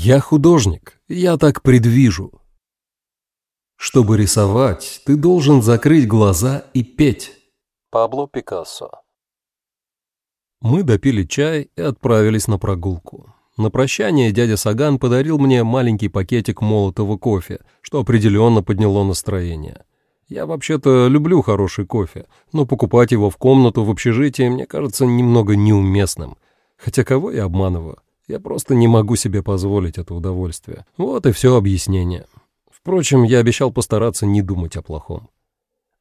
Я художник, я так предвижу. Чтобы рисовать, ты должен закрыть глаза и петь. Пабло Пикассо Мы допили чай и отправились на прогулку. На прощание дядя Саган подарил мне маленький пакетик молотого кофе, что определенно подняло настроение. Я вообще-то люблю хороший кофе, но покупать его в комнату в общежитии мне кажется немного неуместным. Хотя кого я обманываю? Я просто не могу себе позволить это удовольствие. Вот и все объяснение. Впрочем, я обещал постараться не думать о плохом.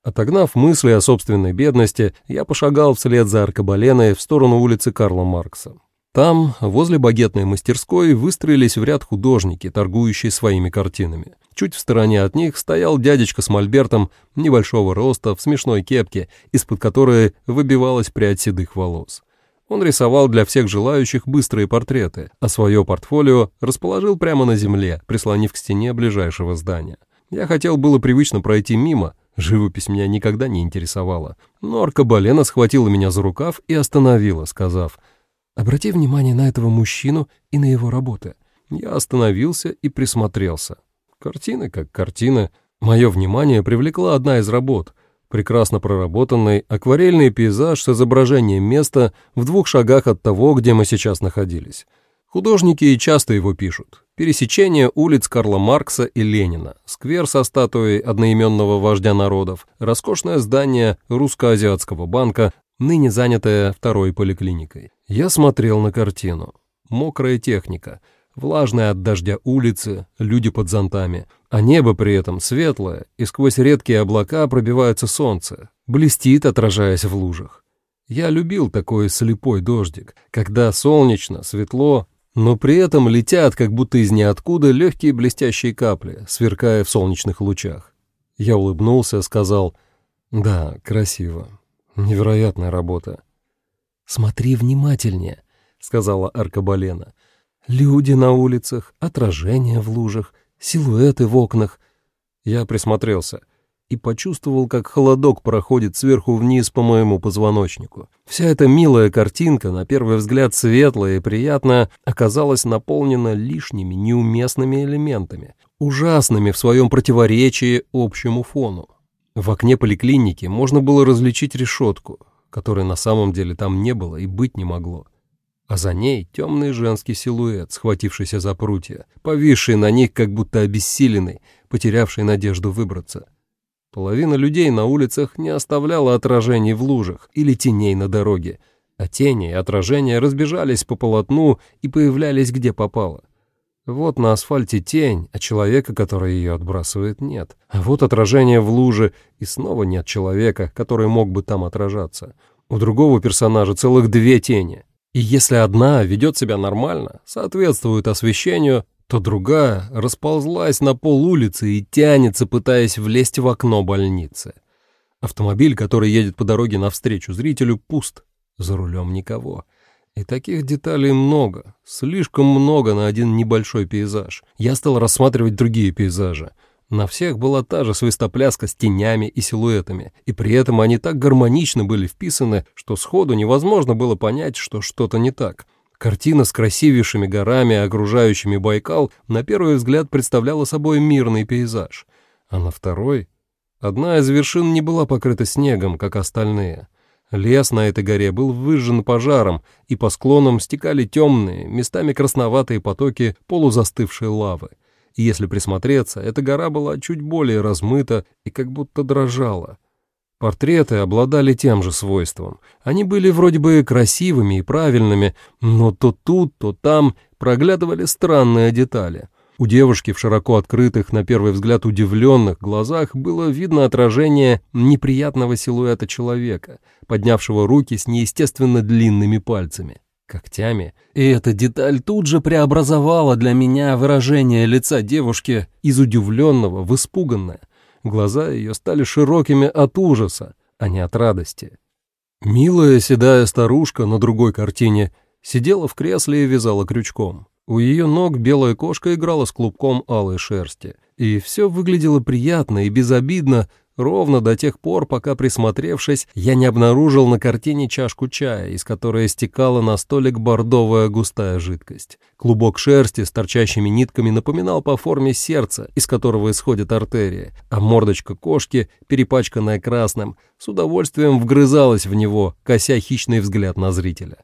Отогнав мысли о собственной бедности, я пошагал вслед за аркабаленой в сторону улицы Карла Маркса. Там, возле багетной мастерской, выстроились в ряд художники, торгующие своими картинами. Чуть в стороне от них стоял дядечка с мольбертом небольшого роста в смешной кепке, из-под которой выбивалась прядь седых волос. Он рисовал для всех желающих быстрые портреты, а свое портфолио расположил прямо на земле, прислонив к стене ближайшего здания. Я хотел было привычно пройти мимо, живопись меня никогда не интересовала, но Аркабалена схватила меня за рукав и остановила, сказав, «Обрати внимание на этого мужчину и на его работы». Я остановился и присмотрелся. Картины как картины. Мое внимание привлекла одна из работ — прекрасно проработанный акварельный пейзаж с изображением места в двух шагах от того, где мы сейчас находились. Художники часто его пишут. Пересечение улиц Карла Маркса и Ленина, сквер со статуей одноименного вождя народов, роскошное здание русско-азиатского банка, ныне занятое второй поликлиникой. Я смотрел на картину. Мокрая техника — Влажные от дождя улицы, люди под зонтами, а небо при этом светлое, и сквозь редкие облака пробивается солнце, блестит, отражаясь в лужах. Я любил такой слепой дождик, когда солнечно, светло, но при этом летят, как будто из ниоткуда, легкие блестящие капли, сверкая в солнечных лучах. Я улыбнулся, сказал, «Да, красиво. Невероятная работа». «Смотри внимательнее», — сказала Аркабалена. Люди на улицах, отражения в лужах, силуэты в окнах. Я присмотрелся и почувствовал, как холодок проходит сверху вниз по моему позвоночнику. Вся эта милая картинка, на первый взгляд светлая и приятная, оказалась наполнена лишними, неуместными элементами, ужасными в своем противоречии общему фону. В окне поликлиники можно было различить решетку, которой на самом деле там не было и быть не могло а за ней темный женский силуэт, схватившийся за прутья, повисший на них, как будто обессиленный, потерявший надежду выбраться. Половина людей на улицах не оставляла отражений в лужах или теней на дороге, а тени и отражения разбежались по полотну и появлялись где попало. Вот на асфальте тень, а человека, который ее отбрасывает, нет. А вот отражение в луже, и снова нет человека, который мог бы там отражаться. У другого персонажа целых две тени, и если одна ведет себя нормально, соответствует освещению, то другая расползлась на пол улицы и тянется, пытаясь влезть в окно больницы. Автомобиль, который едет по дороге навстречу зрителю, пуст, за рулем никого. И таких деталей много, слишком много на один небольшой пейзаж. Я стал рассматривать другие пейзажи — на всех была та же свистопляска с тенями и силуэтами, и при этом они так гармонично были вписаны, что сходу невозможно было понять, что что-то не так. Картина с красивейшими горами, окружающими Байкал, на первый взгляд представляла собой мирный пейзаж. А на второй... Одна из вершин не была покрыта снегом, как остальные. Лес на этой горе был выжжен пожаром, и по склонам стекали темные, местами красноватые потоки полузастывшей лавы если присмотреться, эта гора была чуть более размыта и как будто дрожала. Портреты обладали тем же свойством. Они были вроде бы красивыми и правильными, но то тут, то там проглядывали странные детали. У девушки в широко открытых, на первый взгляд удивленных глазах было видно отражение неприятного силуэта человека, поднявшего руки с неестественно длинными пальцами когтями, и эта деталь тут же преобразовала для меня выражение лица девушки из удивленного в испуганное. Глаза ее стали широкими от ужаса, а не от радости. Милая седая старушка на другой картине сидела в кресле и вязала крючком. У ее ног белая кошка играла с клубком алой шерсти, и все выглядело приятно и безобидно, ровно до тех пор, пока, присмотревшись, я не обнаружил на картине чашку чая, из которой стекала на столик бордовая густая жидкость. Клубок шерсти с торчащими нитками напоминал по форме сердца, из которого исходит артерия, а мордочка кошки, перепачканная красным, с удовольствием вгрызалась в него, кося хищный взгляд на зрителя.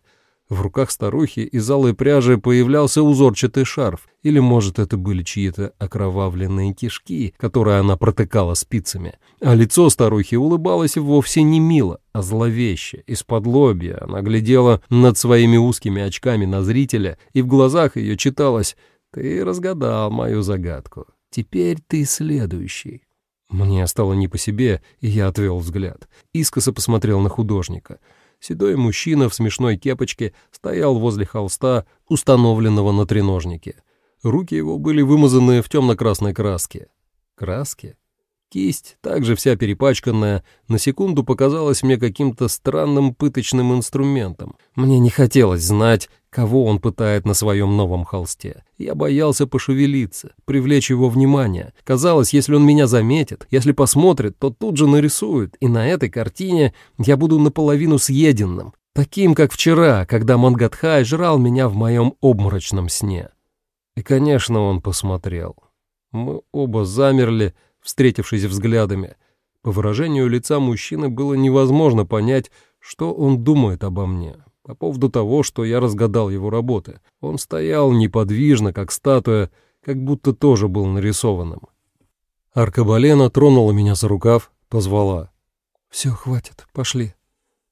В руках старухи из алой пряжи появлялся узорчатый шарф, или, может, это были чьи-то окровавленные кишки, которые она протыкала спицами. А лицо старухи улыбалось вовсе не мило, а зловеще. Из-под лобья она глядела над своими узкими очками на зрителя, и в глазах ее читалось «Ты разгадал мою загадку. Теперь ты следующий». Мне стало не по себе, и я отвел взгляд. Искоса посмотрел на художника — Седой мужчина в смешной кепочке стоял возле холста, установленного на треножнике. Руки его были вымазаны в темно-красной краске. Краски? Кисть, также вся перепачканная, на секунду показалась мне каким-то странным пыточным инструментом. Мне не хотелось знать, кого он пытает на своем новом холсте. Я боялся пошевелиться, привлечь его внимание. Казалось, если он меня заметит, если посмотрит, то тут же нарисует, и на этой картине я буду наполовину съеденным, таким, как вчера, когда Мангатхай жрал меня в моем обморочном сне. И, конечно, он посмотрел. Мы оба замерли, встретившись взглядами. По выражению лица мужчины было невозможно понять, что он думает обо мне. По поводу того, что я разгадал его работы. Он стоял неподвижно, как статуя, как будто тоже был нарисованным. Аркабалена тронула меня за рукав, позвала. «Все, хватит, пошли».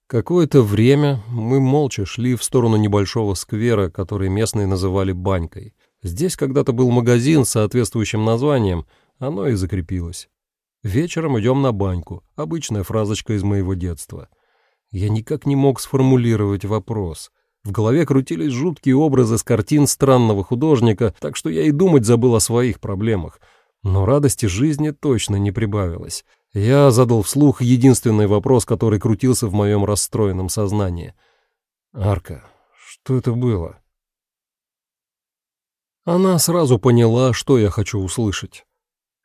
Какое-то время мы молча шли в сторону небольшого сквера, который местные называли банькой. Здесь когда-то был магазин с соответствующим названием — оно и закрепилось. Вечером идем на баньку. Обычная фразочка из моего детства. Я никак не мог сформулировать вопрос. В голове крутились жуткие образы с картин странного художника, так что я и думать забыл о своих проблемах. Но радости жизни точно не прибавилось. Я задал вслух единственный вопрос, который крутился в моем расстроенном сознании. «Арка, что это было?» Она сразу поняла, что я хочу услышать.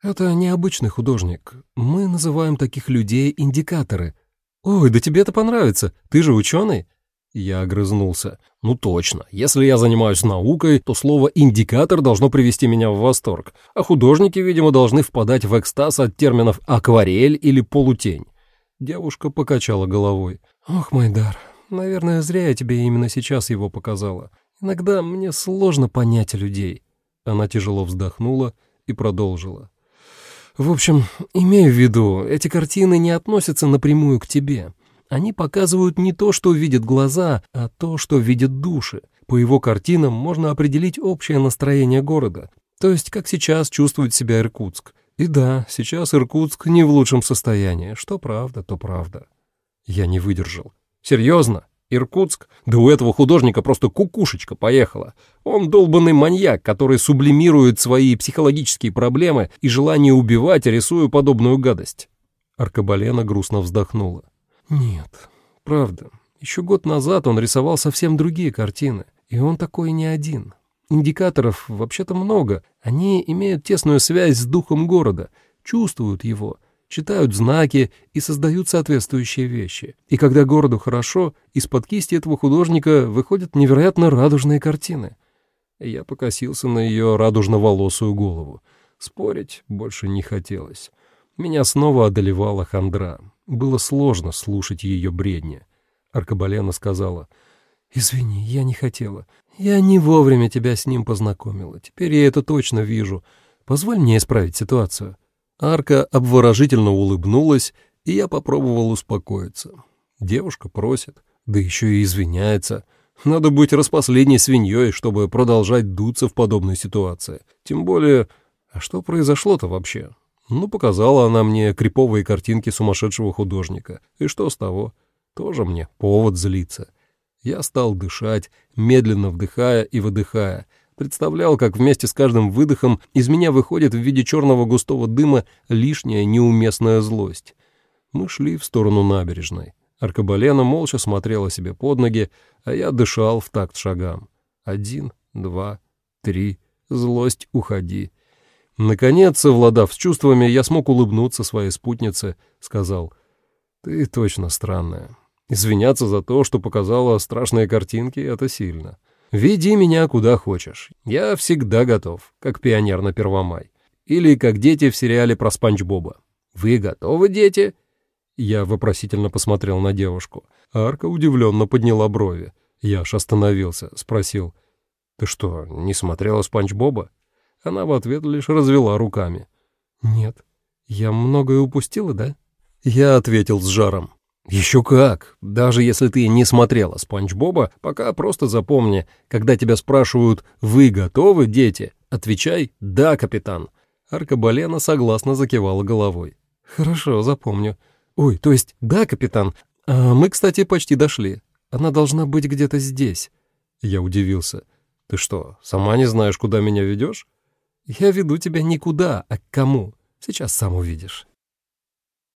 «Это необычный художник. Мы называем таких людей индикаторы». «Ой, да тебе это понравится. Ты же ученый?» Я огрызнулся. «Ну точно. Если я занимаюсь наукой, то слово «индикатор» должно привести меня в восторг. А художники, видимо, должны впадать в экстаз от терминов «акварель» или «полутень». Девушка покачала головой. «Ох, мой дар, наверное, зря я тебе именно сейчас его показала. Иногда мне сложно понять людей». Она тяжело вздохнула и продолжила. В общем, имею в виду, эти картины не относятся напрямую к тебе. Они показывают не то, что видят глаза, а то, что видят души. По его картинам можно определить общее настроение города, то есть как сейчас чувствует себя Иркутск. И да, сейчас Иркутск не в лучшем состоянии, что правда, то правда. Я не выдержал. Серьезно? Иркутск? Да у этого художника просто кукушечка поехала. Он долбанный маньяк, который сублимирует свои психологические проблемы и желание убивать, рисуя подобную гадость. Аркабалена грустно вздохнула. Нет, правда. Еще год назад он рисовал совсем другие картины. И он такой не один. Индикаторов вообще-то много. Они имеют тесную связь с духом города, чувствуют его — читают знаки и создают соответствующие вещи. И когда городу хорошо, из-под кисти этого художника выходят невероятно радужные картины. Я покосился на ее радужно-волосую голову. Спорить больше не хотелось. Меня снова одолевала хандра. Было сложно слушать ее бредни. Аркабалена сказала, «Извини, я не хотела. Я не вовремя тебя с ним познакомила. Теперь я это точно вижу. Позволь мне исправить ситуацию». Арка обворожительно улыбнулась, и я попробовал успокоиться. Девушка просит, да еще и извиняется. Надо быть распоследней свиньей, чтобы продолжать дуться в подобной ситуации. Тем более, а что произошло-то вообще? Ну, показала она мне криповые картинки сумасшедшего художника. И что с того? Тоже мне повод злиться. Я стал дышать, медленно вдыхая и выдыхая, Представлял, как вместе с каждым выдохом из меня выходит в виде черного густого дыма лишняя неуместная злость. Мы шли в сторону набережной. Аркабалена молча смотрела себе под ноги, а я дышал в такт шагам. Один, два, три. Злость, уходи. Наконец, совладав с чувствами, я смог улыбнуться своей спутнице, сказал, «Ты точно странная. Извиняться за то, что показала страшные картинки, это сильно. Веди меня куда хочешь. Я всегда готов, как пионер на Первомай. Или как дети в сериале про Спанч Боба. Вы готовы, дети?» Я вопросительно посмотрел на девушку. Арка удивленно подняла брови. Я аж остановился, спросил, «Ты что, не смотрела Спанч Боба?» Она в ответ лишь развела руками. «Нет. Я многое упустила, да?» Я ответил с жаром. «Еще как! Даже если ты не смотрела Спанч Боба, пока просто запомни, когда тебя спрашивают «Вы готовы, дети?» Отвечай «Да, капитан». Аркабалена согласно закивала головой. «Хорошо, запомню. Ой, то есть «Да, капитан». А мы, кстати, почти дошли. Она должна быть где-то здесь». Я удивился. «Ты что, сама не знаешь, куда меня ведешь?» «Я веду тебя никуда, а к кому. Сейчас сам увидишь».